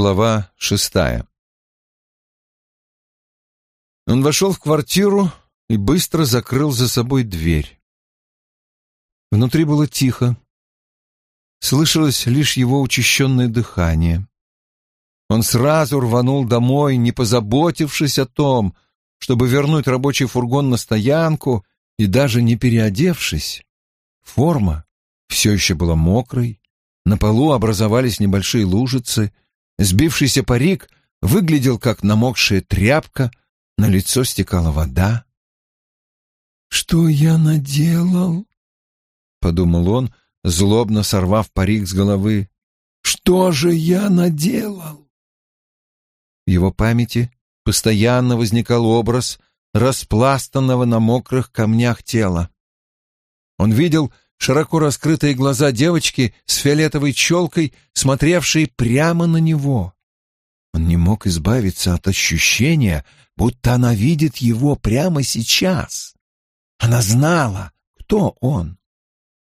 Глава шестая Он вошел в квартиру и быстро закрыл за собой дверь. Внутри было тихо. Слышалось лишь его учащенное дыхание. Он сразу рванул домой, не позаботившись о том, чтобы вернуть рабочий фургон на стоянку и даже не переодевшись. Форма все еще была мокрой, на полу образовались небольшие лужицы — Сбившийся парик выглядел как намокшая тряпка, на лицо стекала вода. «Что я наделал?» — подумал он, злобно сорвав парик с головы. «Что же я наделал?» В его памяти постоянно возникал образ распластанного на мокрых камнях тела. Он видел широко раскрытые глаза девочки с фиолетовой челкой, смотревшей прямо на него. Он не мог избавиться от ощущения, будто она видит его прямо сейчас. Она знала, кто он,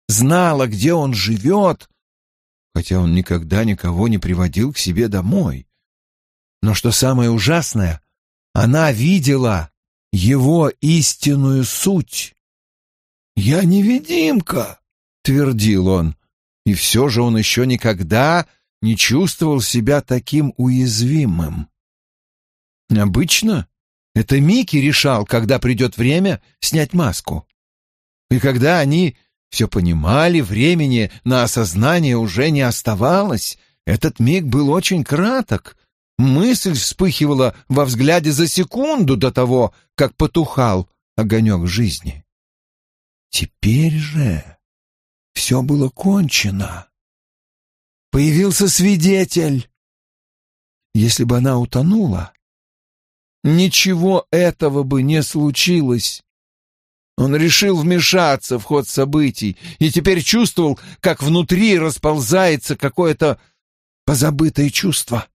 знала, где он живет, хотя он никогда никого не приводил к себе домой. Но что самое ужасное, она видела его истинную суть. «Я невидимка», твердил он, и все же он еще никогда не чувствовал себя таким уязвимым. Обычно это Микки решал, когда придет время снять маску. И когда они все понимали, времени на осознание уже не оставалось, этот миг был очень краток. Мысль вспыхивала во взгляде за секунду до того, как потухал огонек жизни. Теперь же все было кончено. Появился свидетель. Если бы она утонула, ничего этого бы не случилось. Он решил вмешаться в ход событий и теперь чувствовал, как внутри расползается какое-то позабытое чувство.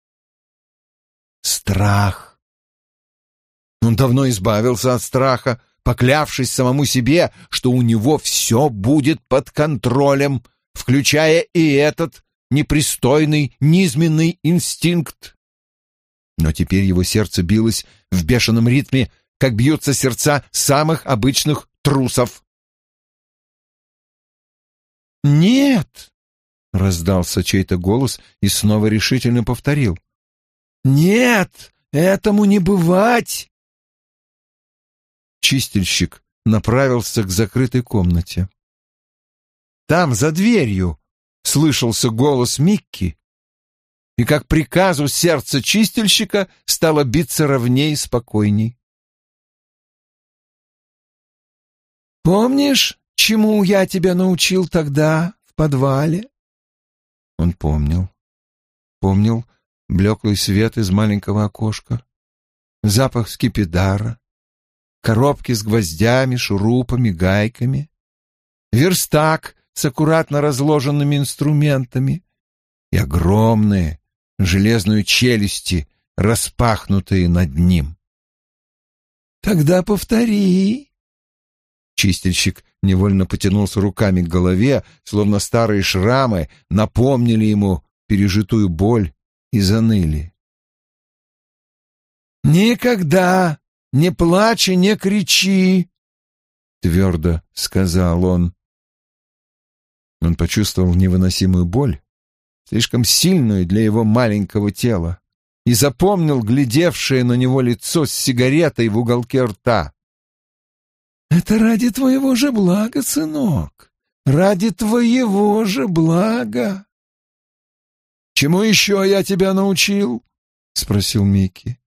Страх. Он давно избавился от страха, поклявшись самому себе, что у него все будет под контролем, включая и этот непристойный, низменный инстинкт. Но теперь его сердце билось в бешеном ритме, как бьются сердца самых обычных трусов. «Нет!» — раздался чей-то голос и снова решительно повторил. «Нет, этому не бывать!» Чистильщик направился к закрытой комнате. Там, за дверью, слышался голос Микки, и как приказу сердце чистильщика стало биться ровней и спокойней. «Помнишь, чему я тебя научил тогда в подвале?» Он помнил. Помнил блеклый свет из маленького окошка, запах скипидара, коробки с гвоздями, шурупами, гайками, верстак с аккуратно разложенными инструментами и огромные железные челюсти, распахнутые над ним. «Тогда повтори!» Чистильщик невольно потянулся руками к голове, словно старые шрамы напомнили ему пережитую боль и заныли. «Никогда не плачь и не кричи, — твердо сказал он. Он почувствовал невыносимую боль, слишком сильную для его маленького тела, и запомнил глядевшее на него лицо с сигаретой в уголке рта. «Это ради твоего же блага, сынок, ради твоего же блага!» «Чему еще я тебя научил?» — спросил Микки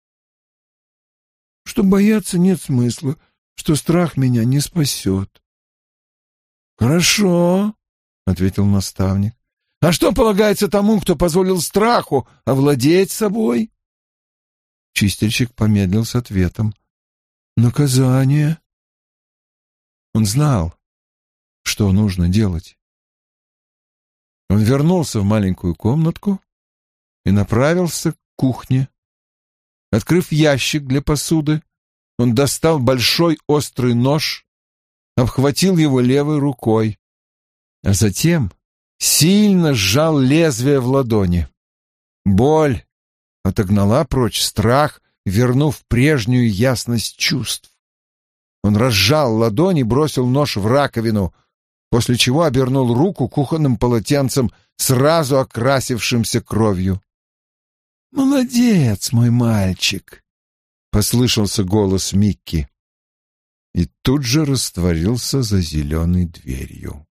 что бояться нет смысла, что страх меня не спасет. «Хорошо», — ответил наставник. «А что полагается тому, кто позволил страху овладеть собой?» Чистильщик помедлил с ответом. «Наказание». Он знал, что нужно делать. Он вернулся в маленькую комнатку и направился к кухне. Открыв ящик для посуды, он достал большой острый нож, обхватил его левой рукой, а затем сильно сжал лезвие в ладони. Боль отогнала прочь страх, вернув прежнюю ясность чувств. Он разжал ладонь и бросил нож в раковину, после чего обернул руку кухонным полотенцем, сразу окрасившимся кровью. «Молодец, мой мальчик!» — послышался голос Микки. И тут же растворился за зеленой дверью.